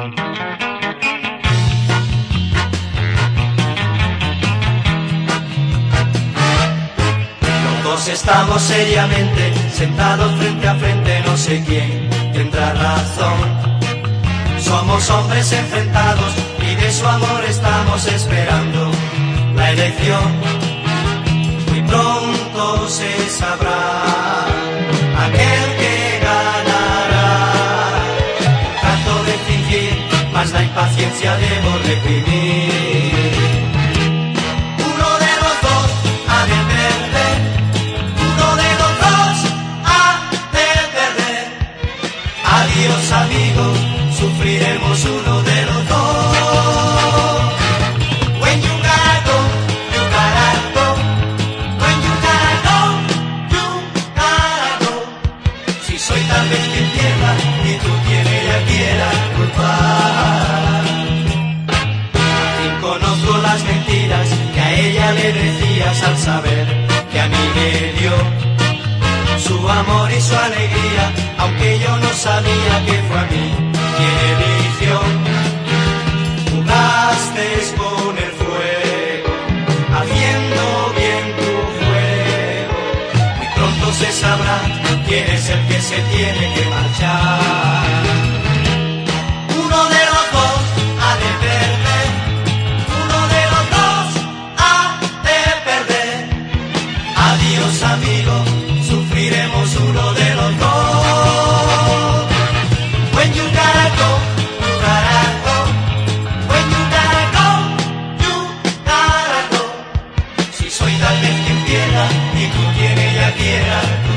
Los dos estamos seriamente sentados frente a frente, no sé quién tendrá razón. Somos hombres enfrentados y de su amor estamos esperando la elección. Mas la impaciencia debo reprimir. Uno de los dos ha de perder, uno de los dos ha de perder. Adiós amigos, sufriremos uno de los dos. When you gotta go, you gotta go. When you gotta go, you gotta go. Si soy tal le decías al saber que a mí me dio su amor y su alegría, aunque yo no sabía que fue a mí quien eligió. Jugaste con el fuego, haciendo bien tu juego. Muy pronto se sabrá quién es el que se tiene que marchar. Quiera